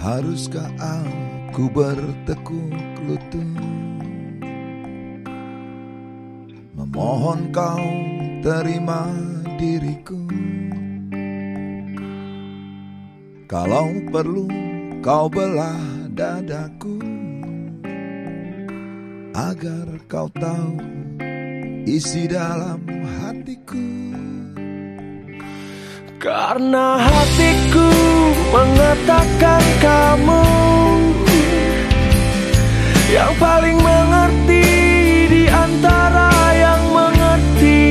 Haruskah aku bertekuk lutut? Memohon kau terima diriku. Kalau perlu kau belah dadaku. Agar kau tahu isi dalam hatiku Karena hatiku mengatakan kamu Yang paling mengerti di antara yang mengerti.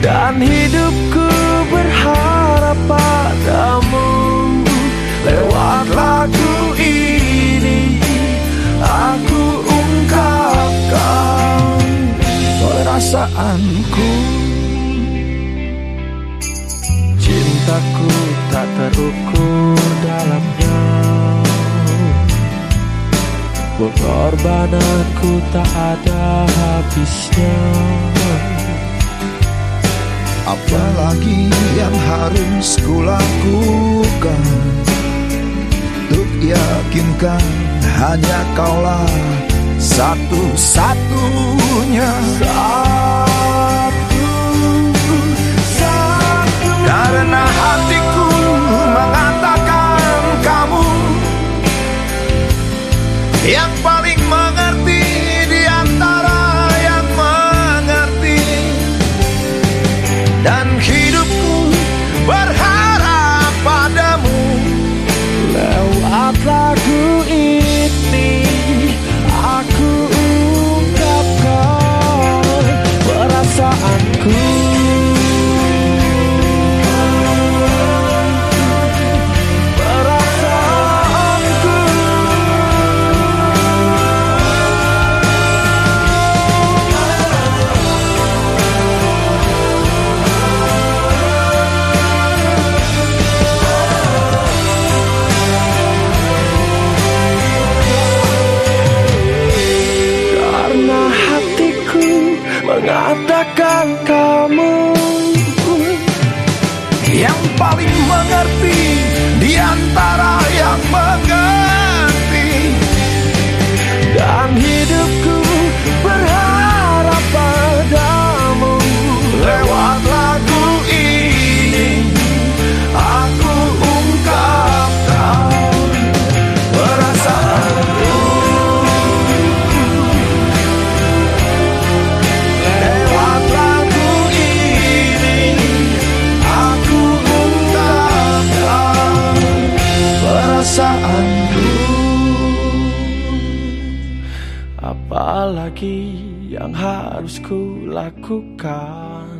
Dan hidupku berharap padamu Lewat lagu ini Aku ungkapkan perasaanku Cintaku tak terukur dalamnya. Pengorbananku tak ada habisnya. Apalagi yang harus kulakukan? Untuk yakinkan hanya kaulah satu-satunya mengatakan kamu Yang paling mengerti di antara Apalagi yang harus ku lakukan?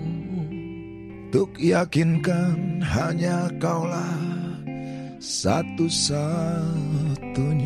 Untuk yakinkan hanya kaulah satu-satunya